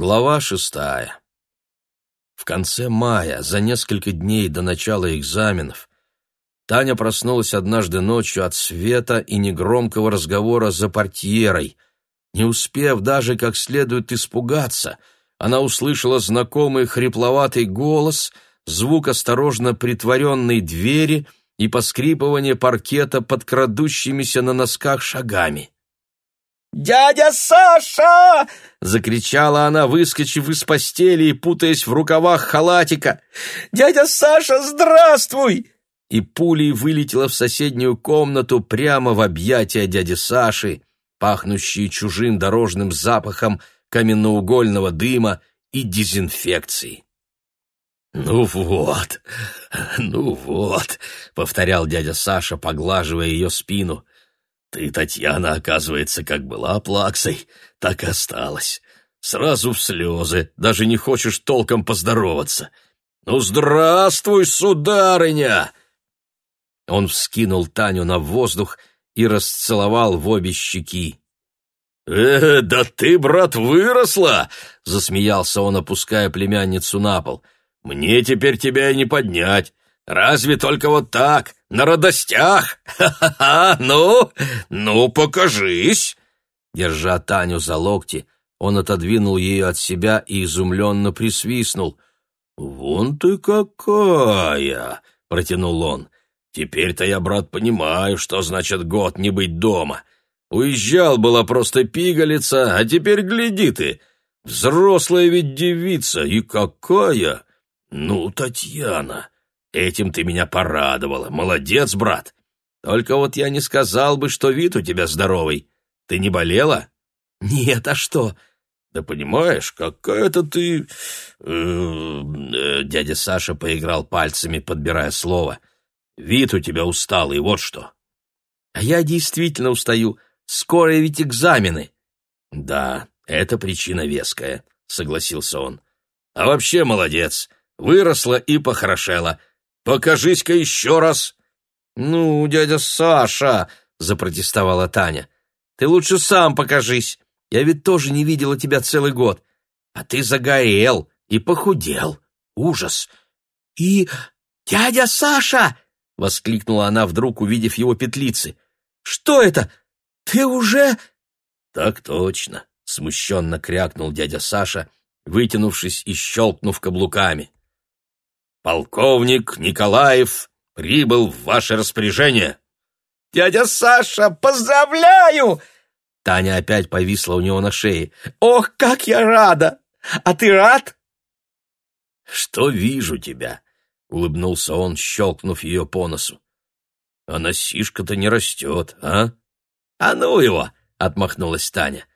Глава шестая. В конце мая, за несколько дней до начала экзаменов, Таня проснулась однажды ночью от света и негромкого разговора за портьерой. Не успев даже как следует испугаться, она услышала знакомый хрипловатый голос, звук осторожно притворенной двери и поскрипывание паркета под крадущимися на носках шагами. «Дядя Саша!» — закричала она, выскочив из постели и путаясь в рукавах халатика. «Дядя Саша, здравствуй!» И пулей вылетела в соседнюю комнату прямо в объятия дяди Саши, пахнущие чужим дорожным запахом каменноугольного дыма и дезинфекции. «Ну вот, ну вот», — повторял дядя Саша, поглаживая ее спину, ты, Татьяна, оказывается, как была плаксой, так и осталась. Сразу в слезы, даже не хочешь толком поздороваться. Ну, здравствуй, сударыня!» Он вскинул Таню на воздух и расцеловал в обе щеки. «Э, да ты, брат, выросла!» — засмеялся он, опуская племянницу на пол. «Мне теперь тебя и не поднять. Разве только вот так, на радостях! Ха-ха-ха! Ну, ну, покажись!» Держа Таню за локти, он отодвинул ее от себя и изумленно присвистнул. «Вон ты какая!» — протянул он. «Теперь-то я, брат, понимаю, что значит год не быть дома. Уезжал была просто пигалица, а теперь гляди ты! Взрослая ведь девица, и какая! Ну, Татьяна!» Этим ты меня порадовала. Молодец, брат. Только вот я не сказал бы, что вид у тебя здоровый. Ты не болела? Нет, а что? Да понимаешь, какая-то ты... Э, э, дядя Саша поиграл пальцами, подбирая слово. Вид у тебя усталый, вот что. А я действительно устаю. Скоро ведь экзамены. Да, это причина веская, согласился он. А вообще молодец. Выросла и похорошела. Покажись-ка еще раз!» «Ну, дядя Саша!» — запротестовала Таня. «Ты лучше сам покажись. Я ведь тоже не видела тебя целый год. А ты загорел и похудел. Ужас!» «И... дядя Саша!» — воскликнула она вдруг, увидев его петлицы. «Что это? Ты уже...» «Так точно!» — смущенно крякнул дядя Саша, вытянувшись и щелкнув каблуками полковник Николаев прибыл в ваше распоряжение. Дядя Саша, поздравляю! Таня опять повисла у него на шее. Ох, как я рада! А ты рад? Что вижу тебя? Улыбнулся он, щелкнув ее по носу. А носишка-то не растет, а? А ну его! Отмахнулась Таня.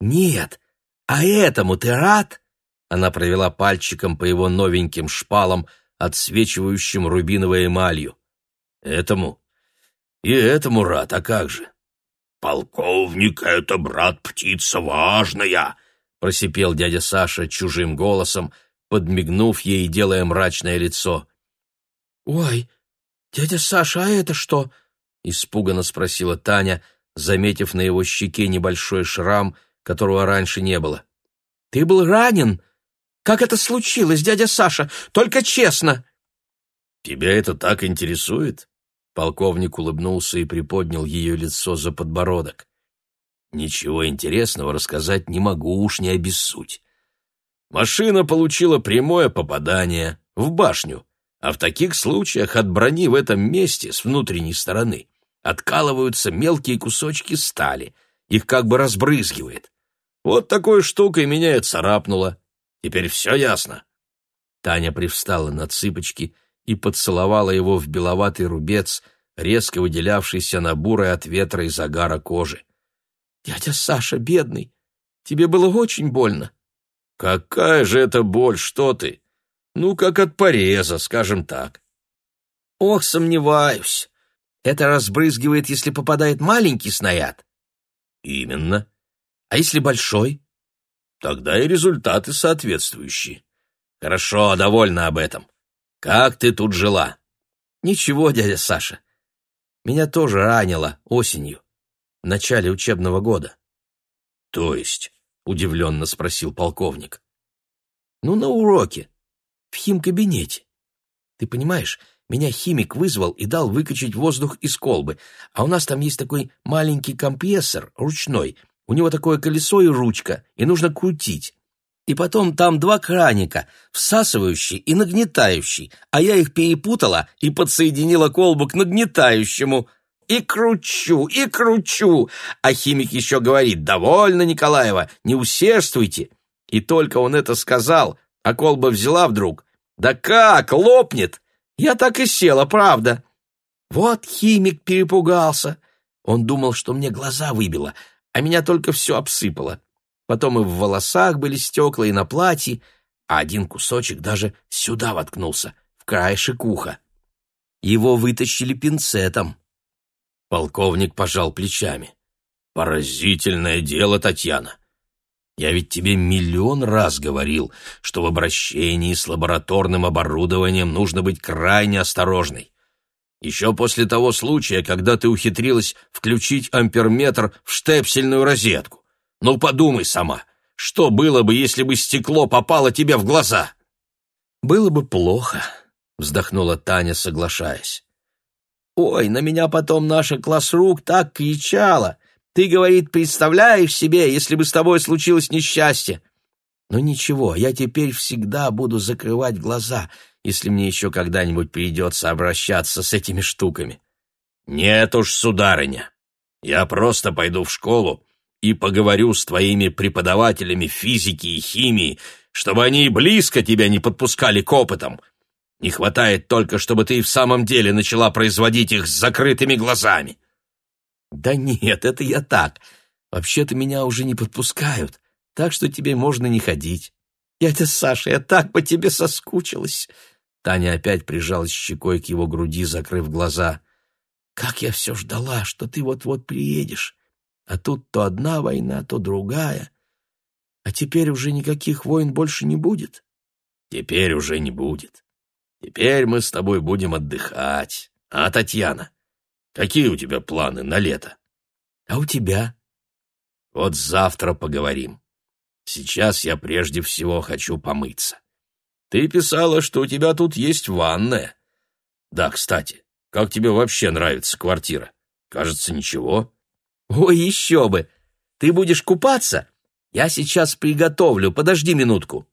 Нет, а этому ты рад? Она провела пальчиком по его новеньким шпалам, отсвечивающим рубиновой эмалью. Этому? И этому рад, а как же? «Полковник — это, брат, птица важная!» — просипел дядя Саша чужим голосом, подмигнув ей и делая мрачное лицо. «Ой, дядя Саша, а это что?» — испуганно спросила Таня, заметив на его щеке небольшой шрам, которого раньше не было. «Ты был ранен?» Как это случилось, дядя Саша? Только честно!» «Тебя это так интересует?» Полковник улыбнулся и приподнял ее лицо за подбородок. «Ничего интересного рассказать не могу, уж не обессудь. Машина получила прямое попадание в башню, а в таких случаях от брони в этом месте с внутренней стороны откалываются мелкие кусочки стали, их как бы разбрызгивает. Вот такой штукой меня и царапнуло. Теперь все ясно». Таня привстала на цыпочки и поцеловала его в беловатый рубец, резко выделявшийся на бурой от ветра и загара кожи. «Дядя Саша, бедный, тебе было очень больно». «Какая же это боль, что ты! Ну, как от пореза, скажем так». «Ох, сомневаюсь. Это разбрызгивает, если попадает маленький снаряд». «Именно. А если большой?» Тогда и результаты соответствующие. Хорошо, довольна об этом. Как ты тут жила? Ничего, дядя Саша. Меня тоже ранило осенью, в начале учебного года. То есть, удивленно спросил полковник. Ну, на уроке, в химкабинете. Ты понимаешь, меня химик вызвал и дал выкачать воздух из колбы, а у нас там есть такой маленький компрессор, ручной, у него такое колесо и ручка, и нужно крутить. И потом там два краника, всасывающий и нагнетающий, а я их перепутала и подсоединила колбу к нагнетающему. И кручу, и кручу. А химик еще говорит, довольно, Николаева, не усердствуйте. И только он это сказал, а колба взяла вдруг. Да как, лопнет! Я так и села, правда. Вот химик перепугался. Он думал, что мне глаза выбило, а меня только все обсыпало. Потом и в волосах были стекла, и на платье, а один кусочек даже сюда воткнулся, в краешек уха. Его вытащили пинцетом. Полковник пожал плечами. «Поразительное дело, Татьяна. Я ведь тебе миллион раз говорил, что в обращении с лабораторным оборудованием нужно быть крайне осторожной. Еще после того случая, когда ты ухитрилась включить амперметр в штепсельную розетку. Ну подумай сама, что было бы, если бы стекло попало тебе в глаза? Было бы плохо, вздохнула Таня, соглашаясь. Ой, на меня потом наша классрук так кричала. Ты, говорит, представляешь себе, если бы с тобой случилось несчастье. Но ничего, я теперь всегда буду закрывать глаза если мне еще когда-нибудь придется обращаться с этими штуками. Нет уж, сударыня, я просто пойду в школу и поговорю с твоими преподавателями физики и химии, чтобы они близко тебя не подпускали к опытам. Не хватает только, чтобы ты и в самом деле начала производить их с закрытыми глазами. Да нет, это я так. Вообще-то меня уже не подпускают, так что тебе можно не ходить. Я-то, Саша, я так по тебе соскучилась. Таня опять прижалась щекой к его груди, закрыв глаза. «Как я все ждала, что ты вот-вот приедешь. А тут то одна война, то другая. А теперь уже никаких войн больше не будет?» «Теперь уже не будет. Теперь мы с тобой будем отдыхать. А, Татьяна, какие у тебя планы на лето?» «А у тебя?» «Вот завтра поговорим. Сейчас я прежде всего хочу помыться». Ты писала, что у тебя тут есть ванная. Да, кстати, как тебе вообще нравится квартира? Кажется, ничего. Ой, еще бы! Ты будешь купаться? Я сейчас приготовлю, подожди минутку.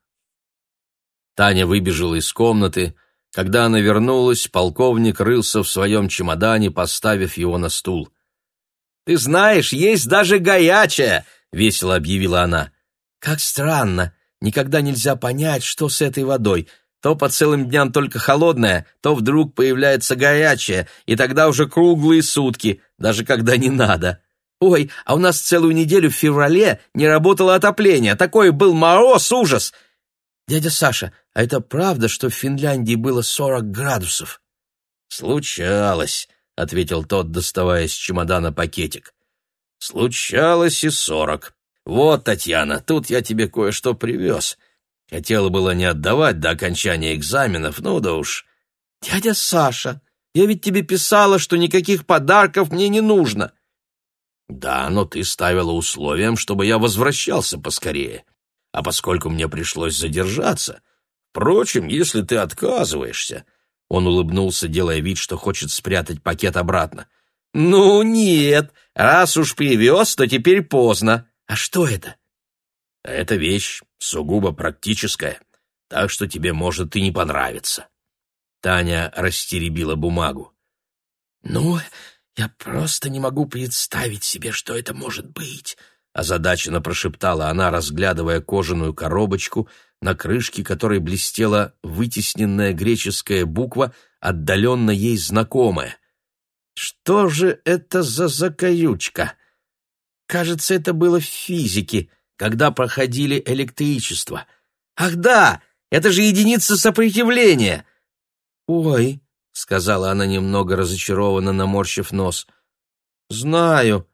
Таня выбежала из комнаты. Когда она вернулась, полковник рылся в своем чемодане, поставив его на стул. «Ты знаешь, есть даже горячая!» — весело объявила она. «Как странно! Никогда нельзя понять, что с этой водой. То по целым дням только холодная, то вдруг появляется горячая, и тогда уже круглые сутки, даже когда не надо. Ой, а у нас целую неделю в феврале не работало отопление. Такой был мороз, ужас. Дядя Саша, а это правда, что в Финляндии было сорок градусов? Случалось, ответил тот, доставая из чемодана пакетик. Случалось и сорок. «Вот, Татьяна, тут я тебе кое-что привез. Хотела было не отдавать до окончания экзаменов, ну да уж». «Дядя Саша, я ведь тебе писала, что никаких подарков мне не нужно». «Да, но ты ставила условием, чтобы я возвращался поскорее. А поскольку мне пришлось задержаться... Впрочем, если ты отказываешься...» Он улыбнулся, делая вид, что хочет спрятать пакет обратно. «Ну нет, раз уж привез, то теперь поздно. А что это? Это вещь сугубо практическая, так что тебе может и не понравиться. Таня растеребила бумагу. Ну, я просто не могу представить себе, что это может быть. Озадаченно прошептала она, разглядывая кожаную коробочку, на крышке которой блестела вытесненная греческая буква, отдаленно ей знакомая. «Что же это за закаючка? Кажется, это было в физике, когда проходили электричество. Ах да, это же единица сопротивления. Ой, сказала она немного разочарованно, наморщив нос. Знаю,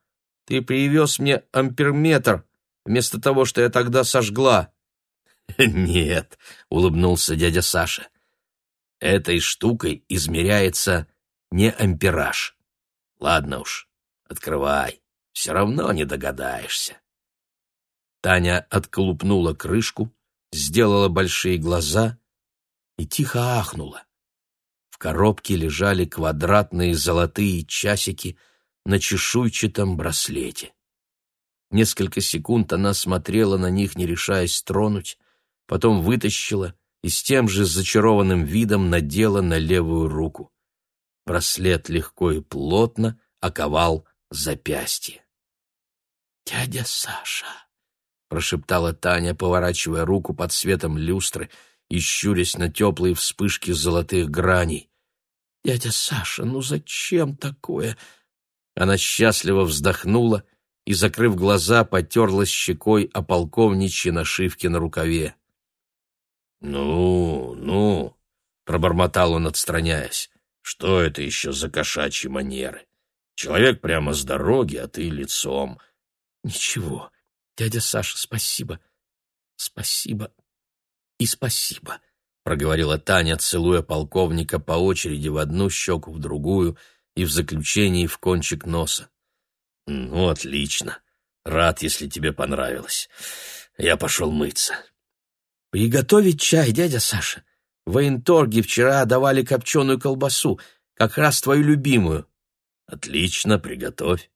ты привез мне амперметр вместо того, что я тогда сожгла. Нет, улыбнулся дядя Саша. Этой штукой измеряется не ампераж. Ладно уж, открывай все равно не догадаешься. Таня отколупнула крышку, сделала большие глаза и тихо ахнула. В коробке лежали квадратные золотые часики на чешуйчатом браслете. Несколько секунд она смотрела на них, не решаясь тронуть, потом вытащила и с тем же зачарованным видом надела на левую руку. Браслет легко и плотно оковал запястье. «Дядя Саша!» — прошептала Таня, поворачивая руку под светом люстры и щурясь на теплые вспышки золотых граней. «Дядя Саша, ну зачем такое?» Она счастливо вздохнула и, закрыв глаза, потерлась щекой о полковничьей нашивки на рукаве. «Ну, ну!» — пробормотал он, отстраняясь. «Что это еще за кошачьи манеры? Человек прямо с дороги, а ты лицом. Ничего. Дядя Саша, спасибо. Спасибо и спасибо, проговорила Таня, целуя полковника по очереди в одну щеку, в другую и в заключении в кончик носа. Ну, отлично. Рад, если тебе понравилось. Я пошел мыться. Приготовить чай, дядя Саша. В военторге вчера давали копченую колбасу, как раз твою любимую. Отлично, приготовь.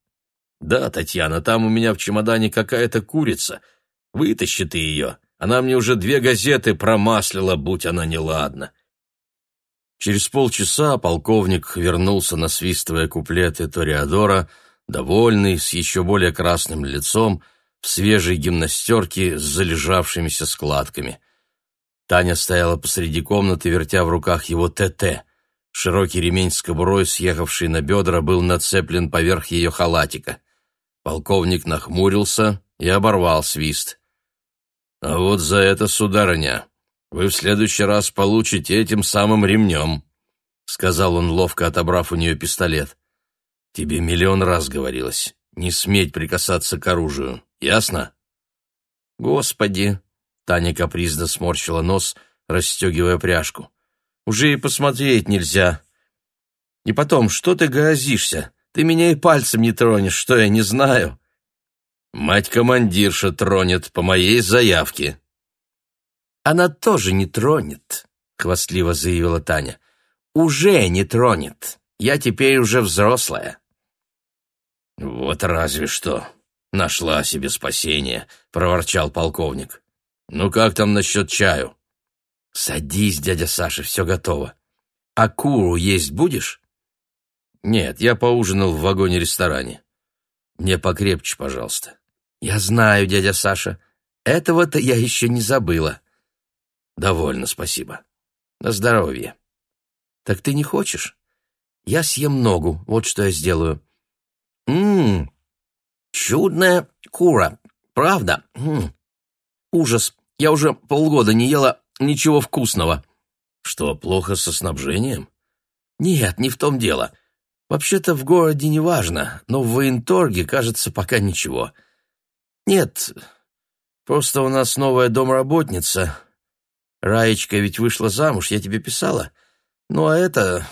Да, Татьяна, там у меня в чемодане какая-то курица. Вытащи ты ее. Она мне уже две газеты промаслила, будь она неладна. Через полчаса полковник вернулся, насвистывая куплеты Ториадора, довольный, с еще более красным лицом, в свежей гимнастерке с залежавшимися складками. Таня стояла посреди комнаты, вертя в руках его ТТ. Широкий ремень с кобурой, съехавший на бедра, был нацеплен поверх ее халатика. Полковник нахмурился и оборвал свист. «А вот за это, сударыня, вы в следующий раз получите этим самым ремнем», — сказал он, ловко отобрав у нее пистолет. «Тебе миллион раз говорилось, не сметь прикасаться к оружию, ясно?» «Господи!» — Таня капризно сморщила нос, расстегивая пряжку. «Уже и посмотреть нельзя. И потом, что ты грозишься? Ты меня и пальцем не тронешь, что я не знаю. Мать-командирша тронет по моей заявке. Она тоже не тронет, — хвастливо заявила Таня. Уже не тронет. Я теперь уже взрослая. Вот разве что. Нашла себе спасение, — проворчал полковник. Ну как там насчет чаю? Садись, дядя Саша, все готово. А куру есть будешь? «Нет, я поужинал в вагоне-ресторане. Мне покрепче, пожалуйста». «Я знаю, дядя Саша. Этого-то я еще не забыла». «Довольно, спасибо. На здоровье». «Так ты не хочешь? Я съем ногу, вот что я сделаю». «Ммм, чудная кура, правда? М-м. Ужас, я уже полгода не ела ничего вкусного». «Что, плохо со снабжением?» «Нет, не в том дело». Вообще-то в городе не важно, но в военторге, кажется, пока ничего. Нет, просто у нас новая домработница. Раечка ведь вышла замуж, я тебе писала. Ну а это,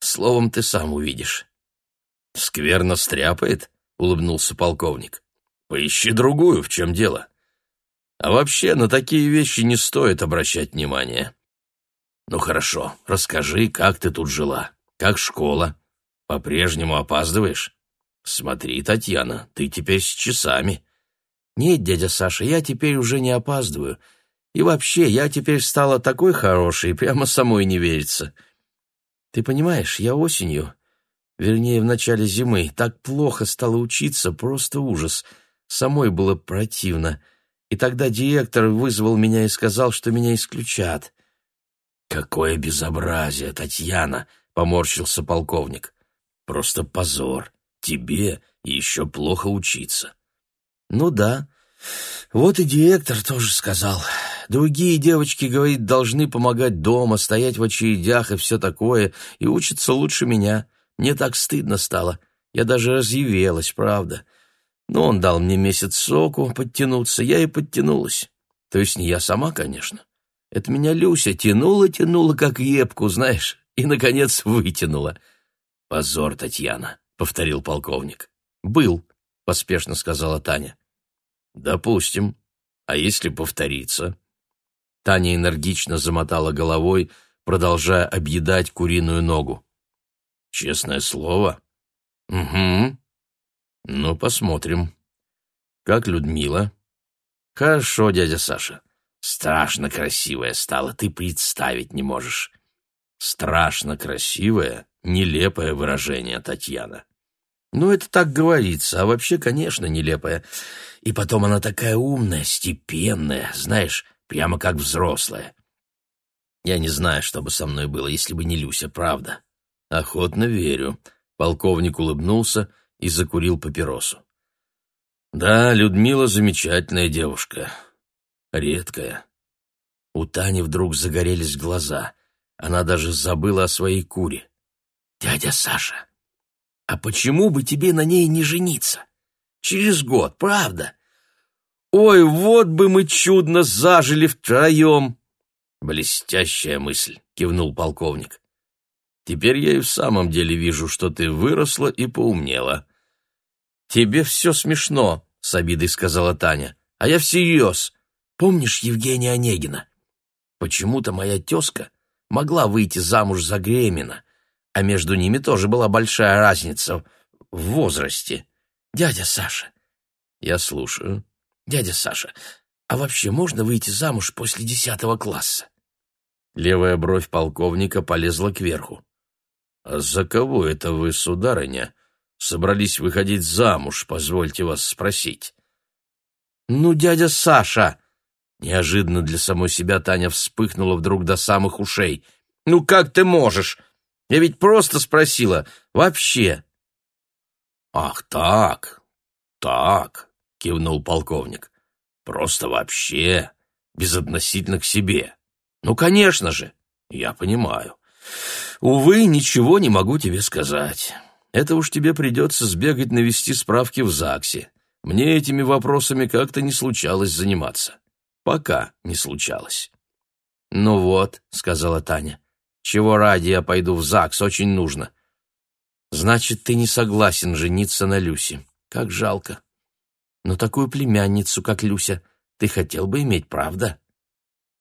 словом, ты сам увидишь. Скверно стряпает, улыбнулся полковник. Поищи другую, в чем дело. А вообще на такие вещи не стоит обращать внимания. Ну хорошо, расскажи, как ты тут жила, как школа. По-прежнему опаздываешь? Смотри, Татьяна, ты теперь с часами. Нет, дядя Саша, я теперь уже не опаздываю. И вообще, я теперь стала такой хорошей, прямо самой не верится. Ты понимаешь, я осенью, вернее, в начале зимы, так плохо стала учиться, просто ужас. Самой было противно. И тогда директор вызвал меня и сказал, что меня исключат. «Какое безобразие, Татьяна!» — поморщился полковник. Просто позор. Тебе еще плохо учиться. Ну да. Вот и директор тоже сказал. Другие девочки, говорит, должны помогать дома, стоять в очередях и все такое, и учатся лучше меня. Мне так стыдно стало. Я даже разъявилась, правда. Но он дал мне месяц соку подтянуться, я и подтянулась. То есть не я сама, конечно. Это меня Люся тянула-тянула, как епку, знаешь, и, наконец, вытянула. — «Позор, Татьяна», — повторил полковник. «Был», — поспешно сказала Таня. «Допустим. А если повторится?» Таня энергично замотала головой, продолжая объедать куриную ногу. «Честное слово?» «Угу. Ну, посмотрим. Как Людмила?» «Хорошо, дядя Саша. Страшно красивая стала, ты представить не можешь». «Страшно красивая?» Нелепое выражение, Татьяна. Ну, это так говорится, а вообще, конечно, нелепое. И потом она такая умная, степенная, знаешь, прямо как взрослая. Я не знаю, что бы со мной было, если бы не Люся, правда. Охотно верю. Полковник улыбнулся и закурил папиросу. Да, Людмила замечательная девушка. Редкая. У Тани вдруг загорелись глаза. Она даже забыла о своей куре. «Дядя Саша, а почему бы тебе на ней не жениться? Через год, правда? Ой, вот бы мы чудно зажили втроем!» «Блестящая мысль!» — кивнул полковник. «Теперь я и в самом деле вижу, что ты выросла и поумнела». «Тебе все смешно», — с обидой сказала Таня. «А я всерьез. Помнишь Евгения Онегина? Почему-то моя тезка могла выйти замуж за Гремина, а между ними тоже была большая разница в возрасте. Дядя Саша. Я слушаю. Дядя Саша, а вообще можно выйти замуж после десятого класса? Левая бровь полковника полезла кверху. А за кого это вы, сударыня, собрались выходить замуж, позвольте вас спросить? Ну, дядя Саша, неожиданно для самой себя Таня вспыхнула вдруг до самых ушей. Ну как ты можешь? Я ведь просто спросила. Вообще. Ах, так. Так, кивнул полковник. Просто вообще, безотносительно к себе. Ну, конечно же. Я понимаю. Увы, ничего не могу тебе сказать. Это уж тебе придется сбегать навести справки в ЗАГСе. Мне этими вопросами как-то не случалось заниматься. Пока не случалось. Ну вот, сказала Таня. Чего ради я пойду в ЗАГС, очень нужно. Значит, ты не согласен жениться на Люсе. Как жалко. Но такую племянницу, как Люся, ты хотел бы иметь, правда?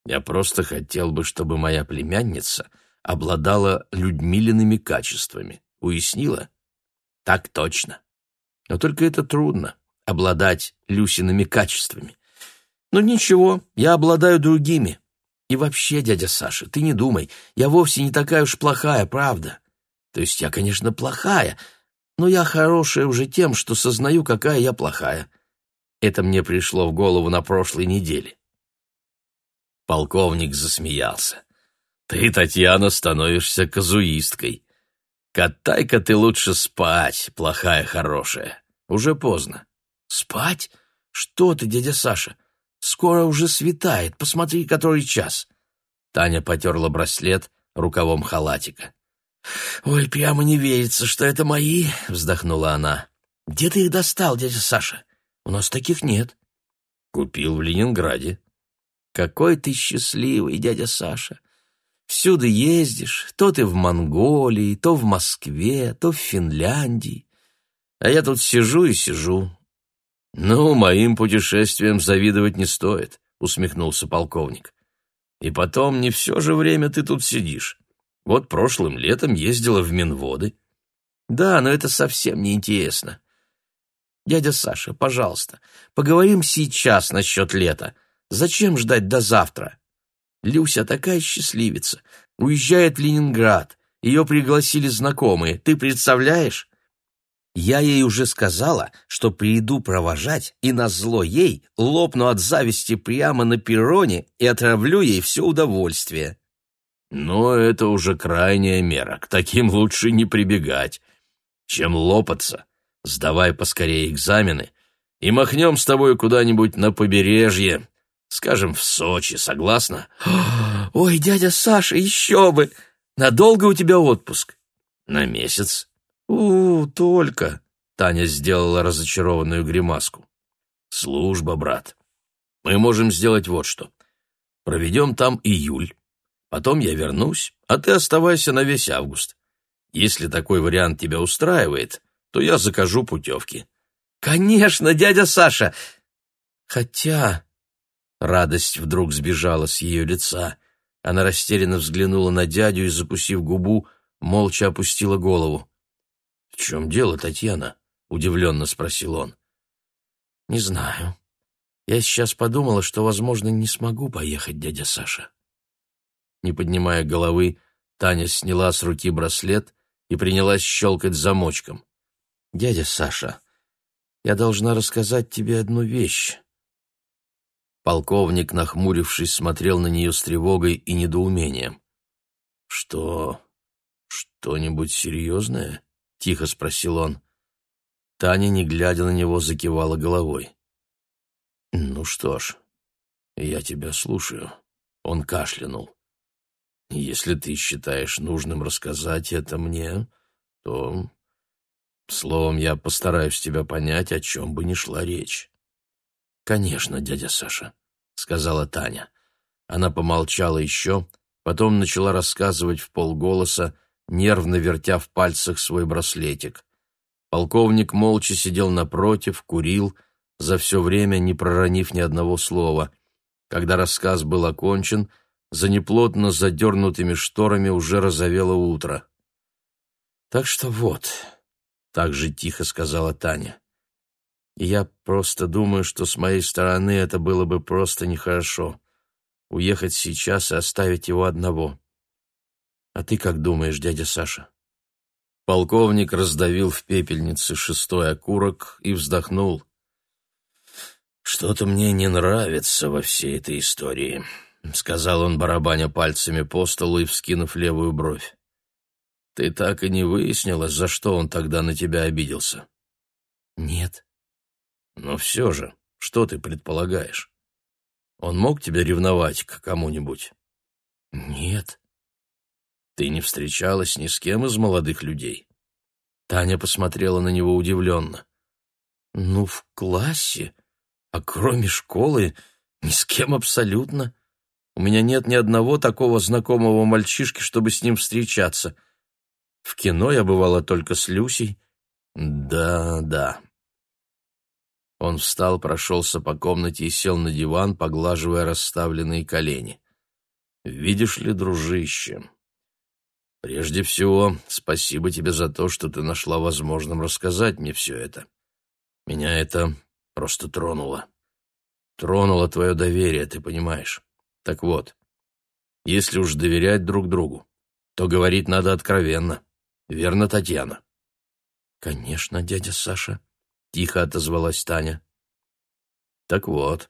Я просто хотел бы, чтобы моя племянница обладала Людмилиными качествами. Уяснила? Так точно. Но только это трудно — обладать Люсиными качествами. Ну ничего, я обладаю другими. И вообще, дядя Саша, ты не думай, я вовсе не такая уж плохая, правда. То есть я, конечно, плохая, но я хорошая уже тем, что сознаю, какая я плохая. Это мне пришло в голову на прошлой неделе. Полковник засмеялся. Ты, Татьяна, становишься казуисткой. Катай-ка ты лучше спать, плохая хорошая. Уже поздно. Спать? Что ты, дядя Саша? Скоро уже светает, посмотри, который час. Таня потерла браслет рукавом халатика. «Ой, прямо не верится, что это мои!» — вздохнула она. «Где ты их достал, дядя Саша? У нас таких нет». «Купил в Ленинграде». «Какой ты счастливый, дядя Саша! Всюду ездишь, то ты в Монголии, то в Москве, то в Финляндии. А я тут сижу и сижу, «Ну, моим путешествиям завидовать не стоит», — усмехнулся полковник. «И потом, не все же время ты тут сидишь. Вот прошлым летом ездила в Минводы». «Да, но это совсем неинтересно». «Дядя Саша, пожалуйста, поговорим сейчас насчет лета. Зачем ждать до завтра?» «Люся такая счастливица. Уезжает в Ленинград. Ее пригласили знакомые. Ты представляешь?» Я ей уже сказала, что приду провожать, и на зло ей лопну от зависти прямо на перроне и отравлю ей все удовольствие. Но это уже крайняя мера, к таким лучше не прибегать. Чем лопаться, сдавай поскорее экзамены и махнем с тобой куда-нибудь на побережье, скажем, в Сочи, согласна? Ой, дядя Саша, еще бы! Надолго у тебя отпуск? На месяц у только!» — Таня сделала разочарованную гримаску. «Служба, брат. Мы можем сделать вот что. Проведем там июль. Потом я вернусь, а ты оставайся на весь август. Если такой вариант тебя устраивает, то я закажу путевки». «Конечно, дядя Саша!» «Хотя...» Радость вдруг сбежала с ее лица. Она растерянно взглянула на дядю и, запустив губу, молча опустила голову. «В чем дело, Татьяна?» — удивленно спросил он. «Не знаю. Я сейчас подумала, что, возможно, не смогу поехать, дядя Саша». Не поднимая головы, Таня сняла с руки браслет и принялась щелкать замочком. «Дядя Саша, я должна рассказать тебе одну вещь». Полковник, нахмурившись, смотрел на нее с тревогой и недоумением. «Что? Что-нибудь серьезное?» — тихо спросил он. Таня, не глядя на него, закивала головой. «Ну что ж, я тебя слушаю», — он кашлянул. «Если ты считаешь нужным рассказать это мне, то, словом, я постараюсь тебя понять, о чем бы ни шла речь». «Конечно, дядя Саша», — сказала Таня. Она помолчала еще, потом начала рассказывать в полголоса, нервно вертя в пальцах свой браслетик. Полковник молча сидел напротив, курил, за все время не проронив ни одного слова. Когда рассказ был окончен, за неплотно задернутыми шторами уже разовело утро. «Так что вот», — так же тихо сказала Таня. «Я просто думаю, что с моей стороны это было бы просто нехорошо. Уехать сейчас и оставить его одного». А ты как думаешь, дядя Саша? Полковник раздавил в пепельнице шестой окурок и вздохнул. Что-то мне не нравится во всей этой истории, сказал он, барабаня пальцами по столу и вскинув левую бровь. Ты так и не выяснила, за что он тогда на тебя обиделся? Нет. «Ну Но все же, что ты предполагаешь? Он мог тебя ревновать к кому-нибудь? Нет. Ты не встречалась ни с кем из молодых людей?» Таня посмотрела на него удивленно. «Ну, в классе, а кроме школы, ни с кем абсолютно. У меня нет ни одного такого знакомого мальчишки, чтобы с ним встречаться. В кино я бывала только с Люсей. Да, да». Он встал, прошелся по комнате и сел на диван, поглаживая расставленные колени. «Видишь ли, дружище, Прежде всего, спасибо тебе за то, что ты нашла возможным рассказать мне все это. Меня это просто тронуло. Тронуло твое доверие, ты понимаешь. Так вот, если уж доверять друг другу, то говорить надо откровенно. Верно, Татьяна? Конечно, дядя Саша, тихо отозвалась Таня. Так вот,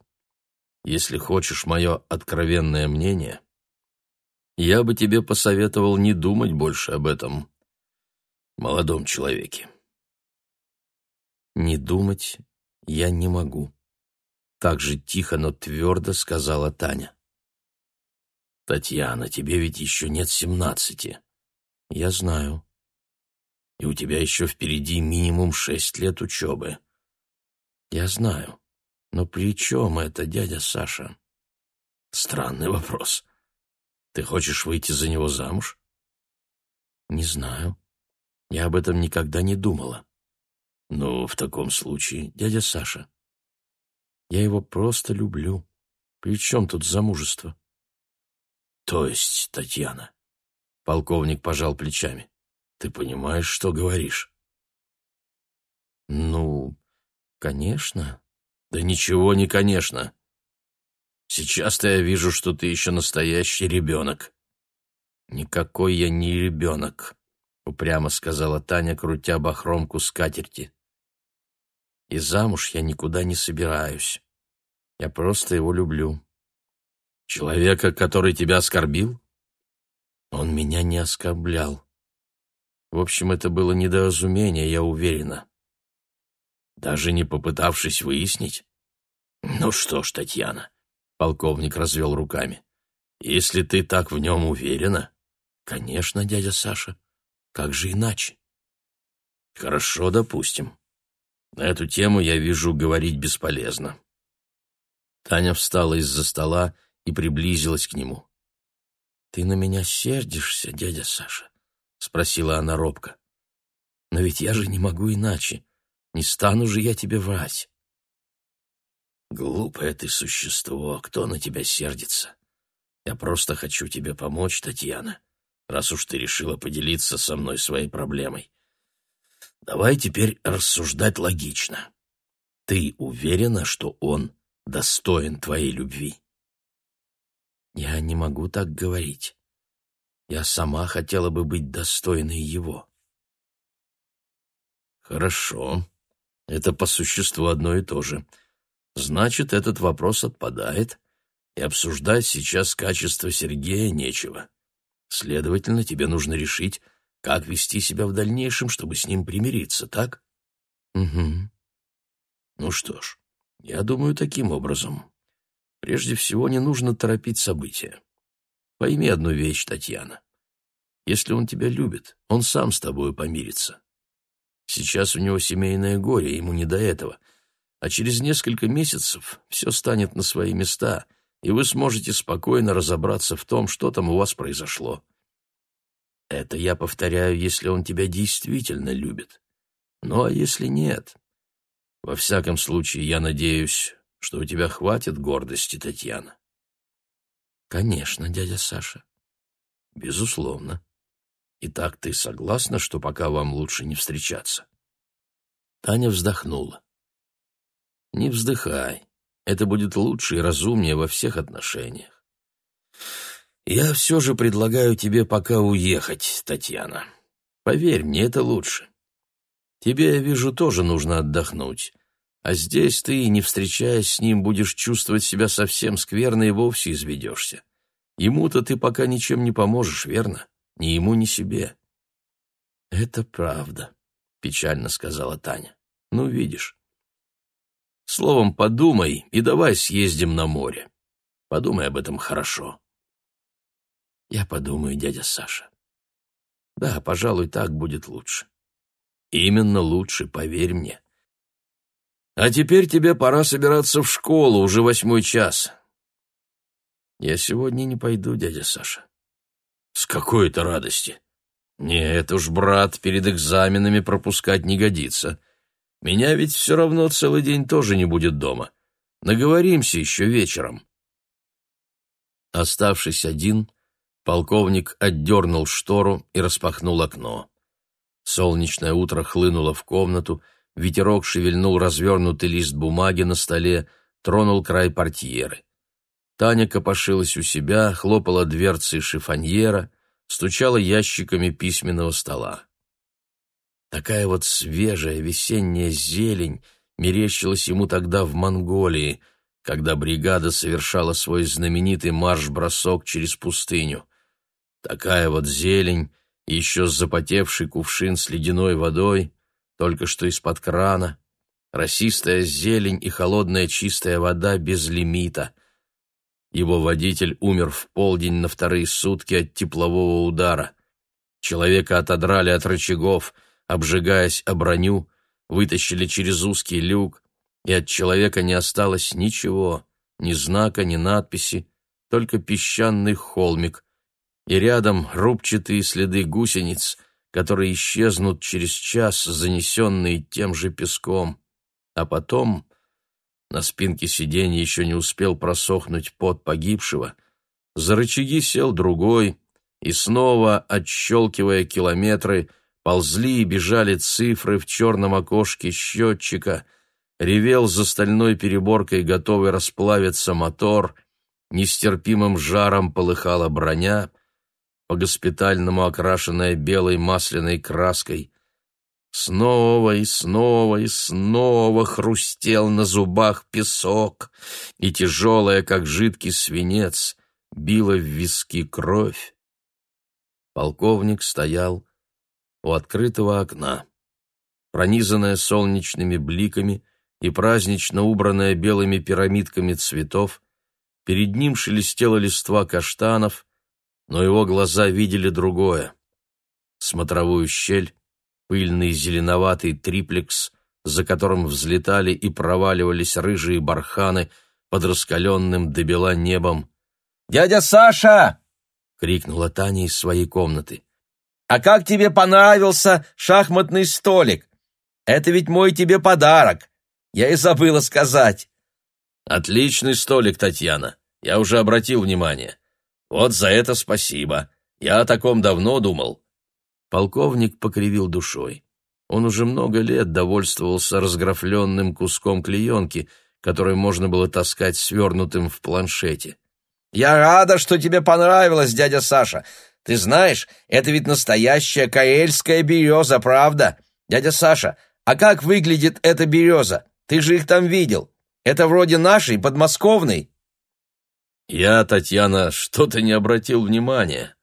если хочешь мое откровенное мнение, я бы тебе посоветовал не думать больше об этом, молодом человеке. Не думать я не могу, так же тихо, но твердо сказала Таня. Татьяна, тебе ведь еще нет семнадцати. Я знаю. И у тебя еще впереди минимум шесть лет учебы. Я знаю. Но при чем это, дядя Саша? Странный вопрос. Ты хочешь выйти за него замуж? Не знаю. Я об этом никогда не думала. Ну, в таком случае, дядя Саша. Я его просто люблю. При чем тут замужество? То есть, Татьяна? Полковник пожал плечами. Ты понимаешь, что говоришь? Ну, конечно. Да ничего не конечно. Сейчас-то я вижу, что ты еще настоящий ребенок». «Никакой я не ребенок», — упрямо сказала Таня, крутя бахромку скатерти. «И замуж я никуда не собираюсь. Я просто его люблю». «Человека, который тебя оскорбил?» «Он меня не оскорблял. В общем, это было недоразумение, я уверена». «Даже не попытавшись выяснить?» «Ну что ж, Татьяна, Полковник развел руками. «Если ты так в нем уверена...» «Конечно, дядя Саша. Как же иначе?» «Хорошо, допустим. На эту тему, я вижу, говорить бесполезно». Таня встала из-за стола и приблизилась к нему. «Ты на меня сердишься, дядя Саша?» — спросила она робко. «Но ведь я же не могу иначе. Не стану же я тебе врать. Глупое ты существо, кто на тебя сердится? Я просто хочу тебе помочь, Татьяна, раз уж ты решила поделиться со мной своей проблемой. Давай теперь рассуждать логично. Ты уверена, что он достоин твоей любви? Я не могу так говорить. Я сама хотела бы быть достойной его. Хорошо. Это по существу одно и то же. Значит, этот вопрос отпадает, и обсуждать сейчас качество Сергея нечего. Следовательно, тебе нужно решить, как вести себя в дальнейшем, чтобы с ним примириться, так? Угу. Ну что ж, я думаю таким образом. Прежде всего, не нужно торопить события. Пойми одну вещь, Татьяна. Если он тебя любит, он сам с тобой помирится. Сейчас у него семейное горе, ему не до этого — а через несколько месяцев все станет на свои места, и вы сможете спокойно разобраться в том, что там у вас произошло. Это я повторяю, если он тебя действительно любит. Ну а если нет? Во всяком случае, я надеюсь, что у тебя хватит гордости, Татьяна. Конечно, дядя Саша. Безусловно. Итак, ты согласна, что пока вам лучше не встречаться? Таня вздохнула. Не вздыхай. Это будет лучше и разумнее во всех отношениях. Я все же предлагаю тебе пока уехать, Татьяна. Поверь мне, это лучше. Тебе, я вижу, тоже нужно отдохнуть. А здесь ты, не встречаясь с ним, будешь чувствовать себя совсем скверно и вовсе изведешься. Ему-то ты пока ничем не поможешь, верно? Ни ему, ни себе. — Это правда, — печально сказала Таня. — Ну, видишь, Словом, подумай и давай съездим на море. Подумай об этом хорошо. Я подумаю, дядя Саша. Да, пожалуй, так будет лучше. Именно лучше, поверь мне. А теперь тебе пора собираться в школу, уже восьмой час. Я сегодня не пойду, дядя Саша. С какой-то радости. Нет уж, брат, перед экзаменами пропускать не годится. — меня ведь все равно целый день тоже не будет дома. Наговоримся еще вечером. Оставшись один, полковник отдернул штору и распахнул окно. Солнечное утро хлынуло в комнату, ветерок шевельнул развернутый лист бумаги на столе, тронул край портьеры. Таня копошилась у себя, хлопала дверцы шифоньера, стучала ящиками письменного стола. Такая вот свежая весенняя зелень мерещилась ему тогда в Монголии, когда бригада совершала свой знаменитый марш-бросок через пустыню. Такая вот зелень, еще запотевший кувшин с ледяной водой, только что из-под крана, росистая зелень и холодная чистая вода без лимита. Его водитель умер в полдень на вторые сутки от теплового удара. Человека отодрали от рычагов — обжигаясь о броню, вытащили через узкий люк, и от человека не осталось ничего, ни знака, ни надписи, только песчаный холмик, и рядом рубчатые следы гусениц, которые исчезнут через час, занесенные тем же песком. А потом на спинке сиденья еще не успел просохнуть пот погибшего, за рычаги сел другой, и снова, отщелкивая километры, — ползли и бежали цифры в черном окошке счетчика, ревел за стальной переборкой, готовый расплавиться мотор, нестерпимым жаром полыхала броня, по госпитальному окрашенная белой масляной краской. Снова и снова и снова хрустел на зубах песок, и тяжелая, как жидкий свинец, била в виски кровь. Полковник стоял, у открытого окна, пронизанная солнечными бликами и празднично убранная белыми пирамидками цветов, перед ним шелестела листва каштанов, но его глаза видели другое. Смотровую щель, пыльный зеленоватый триплекс, за которым взлетали и проваливались рыжие барханы под раскаленным до бела небом. «Дядя Саша!» — крикнула Таня из своей комнаты. А как тебе понравился шахматный столик? Это ведь мой тебе подарок. Я и забыла сказать. Отличный столик, Татьяна. Я уже обратил внимание. Вот за это спасибо. Я о таком давно думал. Полковник покривил душой. Он уже много лет довольствовался разграфленным куском клеенки, который можно было таскать свернутым в планшете. «Я рада, что тебе понравилось, дядя Саша. Ты знаешь, это ведь настоящая каэльская береза, правда? Дядя Саша, а как выглядит эта береза? Ты же их там видел. Это вроде нашей, подмосковной. Я, Татьяна, что-то не обратил внимания.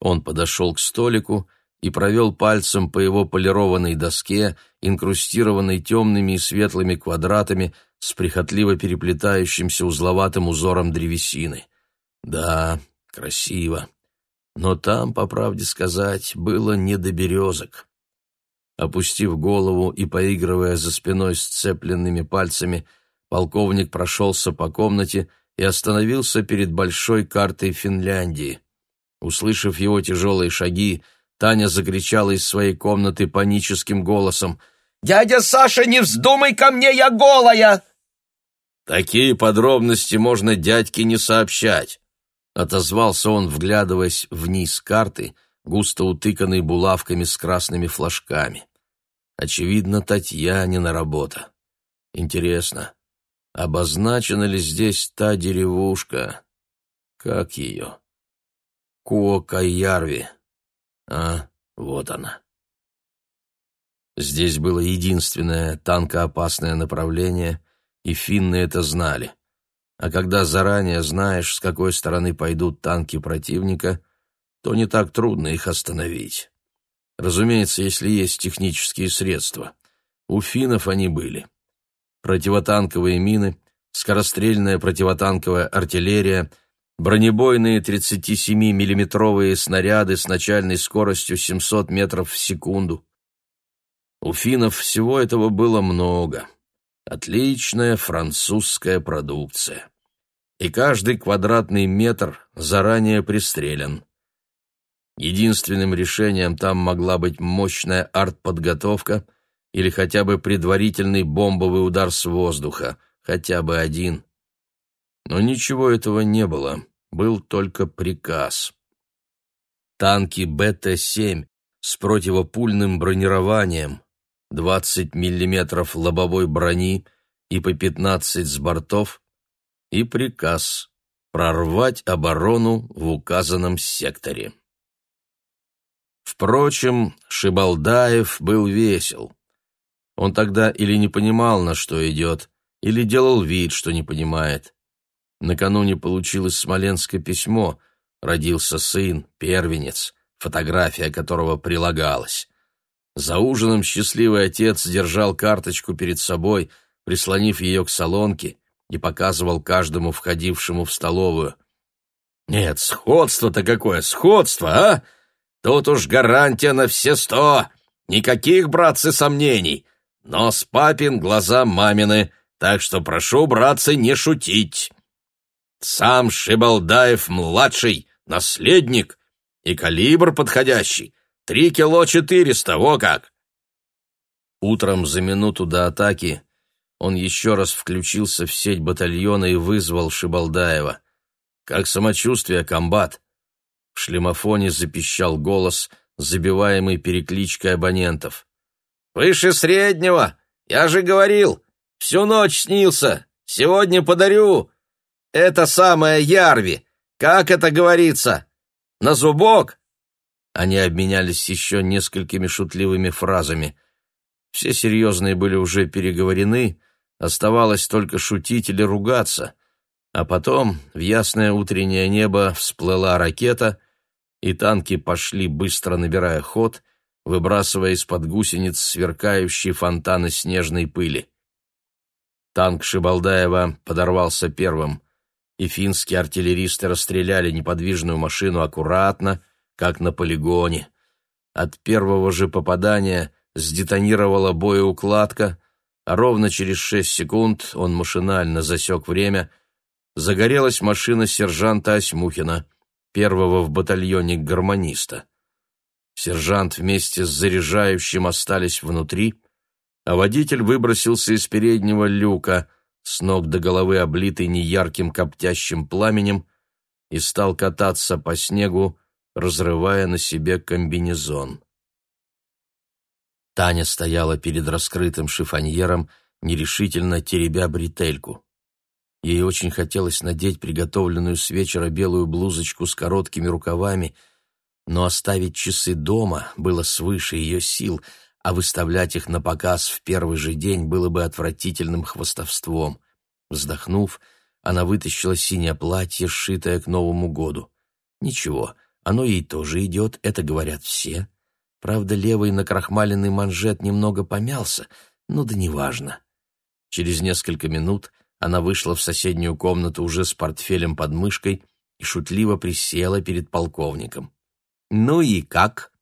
Он подошел к столику и провел пальцем по его полированной доске, инкрустированной темными и светлыми квадратами с прихотливо переплетающимся узловатым узором древесины. Да, красиво но там, по правде сказать, было не до березок. Опустив голову и поигрывая за спиной сцепленными пальцами, полковник прошелся по комнате и остановился перед большой картой Финляндии. Услышав его тяжелые шаги, Таня закричала из своей комнаты паническим голосом «Дядя Саша, не вздумай ко мне, я голая!» Такие подробности можно дядьке не сообщать. Отозвался он, вглядываясь вниз карты, густо утыканной булавками с красными флажками. Очевидно, Татьянина работа. Интересно, обозначена ли здесь та деревушка? Как ее? Кока Ярви. А, вот она. Здесь было единственное танкоопасное направление, и финны это знали — а когда заранее знаешь, с какой стороны пойдут танки противника, то не так трудно их остановить. Разумеется, если есть технические средства. У финнов они были. Противотанковые мины, скорострельная противотанковая артиллерия, бронебойные 37 миллиметровые снаряды с начальной скоростью 700 метров в секунду. У финнов всего этого было много. — Отличная французская продукция. И каждый квадратный метр заранее пристрелен. Единственным решением там могла быть мощная артподготовка или хотя бы предварительный бомбовый удар с воздуха, хотя бы один. Но ничего этого не было, был только приказ. Танки БТ-7 с противопульным бронированием, 20 миллиметров лобовой брони и по 15 с бортов, и приказ прорвать оборону в указанном секторе. Впрочем, Шибалдаев был весел. Он тогда или не понимал, на что идет, или делал вид, что не понимает. Накануне получилось смоленское письмо, родился сын, первенец, фотография которого прилагалась. За ужином счастливый отец держал карточку перед собой, прислонив ее к салонке, и показывал каждому входившему в столовую. «Нет, сходство-то какое, сходство, а! Тут уж гарантия на все сто! Никаких, братцы, сомнений! Но с папин, глаза мамины, так что прошу, братцы, не шутить! Сам Шибалдаев-младший, наследник, и калибр подходящий, Три кило четыре с того как!» Утром за минуту до атаки он еще раз включился в сеть батальона и вызвал Шибалдаева. «Как самочувствие, комбат?» В шлемофоне запищал голос, забиваемый перекличкой абонентов. «Выше среднего! Я же говорил! Всю ночь снился! Сегодня подарю! Это самое Ярви! Как это говорится? На зубок? Они обменялись еще несколькими шутливыми фразами. Все серьезные были уже переговорены, оставалось только шутить или ругаться. А потом в ясное утреннее небо всплыла ракета, и танки пошли, быстро набирая ход, выбрасывая из-под гусениц сверкающие фонтаны снежной пыли. Танк Шибалдаева подорвался первым, и финские артиллеристы расстреляли неподвижную машину аккуратно, как на полигоне. От первого же попадания сдетонировала боеукладка, а ровно через шесть секунд он машинально засек время. Загорелась машина сержанта Осьмухина, первого в батальоне гармониста. Сержант вместе с заряжающим остались внутри, а водитель выбросился из переднего люка, с ног до головы облитый неярким коптящим пламенем, и стал кататься по снегу, разрывая на себе комбинезон. Таня стояла перед раскрытым шифоньером, нерешительно теребя бретельку. Ей очень хотелось надеть приготовленную с вечера белую блузочку с короткими рукавами, но оставить часы дома было свыше ее сил, а выставлять их на показ в первый же день было бы отвратительным хвостовством. Вздохнув, она вытащила синее платье, сшитое к Новому году. Ничего, оно ей тоже идет, это говорят все. Правда, левый накрахмаленный манжет немного помялся, но да неважно. Через несколько минут она вышла в соседнюю комнату уже с портфелем под мышкой и шутливо присела перед полковником. «Ну и как?»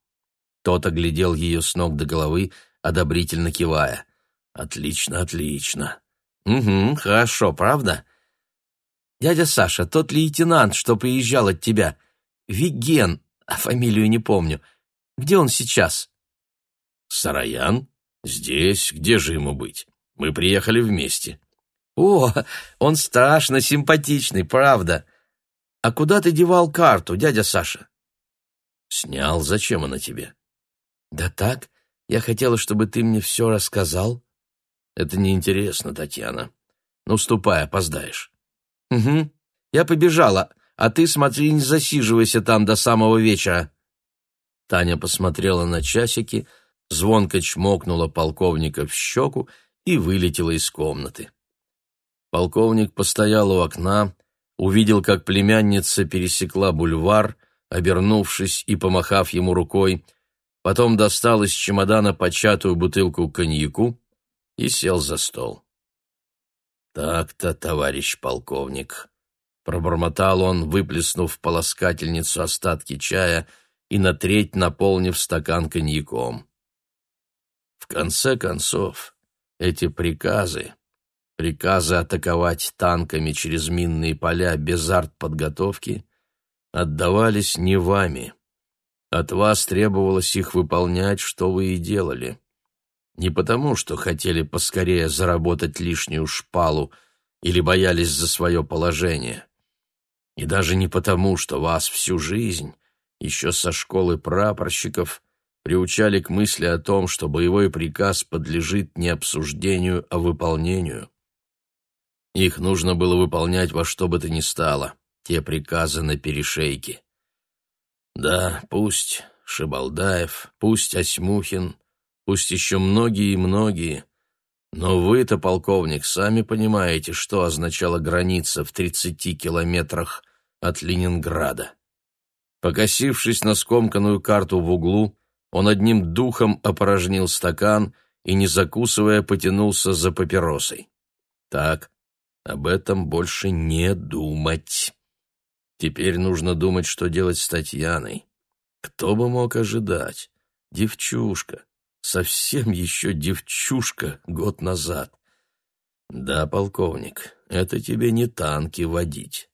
Тот оглядел ее с ног до головы, одобрительно кивая. «Отлично, отлично». «Угу, хорошо, правда?» «Дядя Саша, тот лейтенант, что приезжал от тебя, Виген, а фамилию не помню. Где он сейчас?» «Сараян? Здесь. Где же ему быть? Мы приехали вместе». «О, он страшно симпатичный, правда. А куда ты девал карту, дядя Саша?» «Снял. Зачем она тебе?» «Да так. Я хотела, чтобы ты мне все рассказал». «Это неинтересно, Татьяна. Ну, ступай, опоздаешь». «Угу. Я побежала а ты смотри, не засиживайся там до самого вечера». Таня посмотрела на часики, звонко чмокнула полковника в щеку и вылетела из комнаты. Полковник постоял у окна, увидел, как племянница пересекла бульвар, обернувшись и помахав ему рукой, потом достал из чемодана початую бутылку коньяку и сел за стол. «Так-то, товарищ полковник», Пробормотал он, выплеснув в полоскательницу остатки чая и на треть наполнив стакан коньяком. В конце концов, эти приказы, приказы атаковать танками через минные поля без артподготовки, отдавались не вами. От вас требовалось их выполнять, что вы и делали. Не потому, что хотели поскорее заработать лишнюю шпалу или боялись за свое положение — и даже не потому, что вас всю жизнь, еще со школы прапорщиков, приучали к мысли о том, что боевой приказ подлежит не обсуждению, а выполнению. Их нужно было выполнять во что бы то ни стало, те приказы на перешейке. Да, пусть Шибалдаев, пусть Осьмухин, пусть еще многие и многие — но вы-то, полковник, сами понимаете, что означала граница в 30 километрах от Ленинграда. Покосившись на скомканную карту в углу, он одним духом опорожнил стакан и, не закусывая, потянулся за папиросой. Так, об этом больше не думать. Теперь нужно думать, что делать с Татьяной. Кто бы мог ожидать? Девчушка, совсем еще девчушка год назад. Да, полковник, это тебе не танки водить.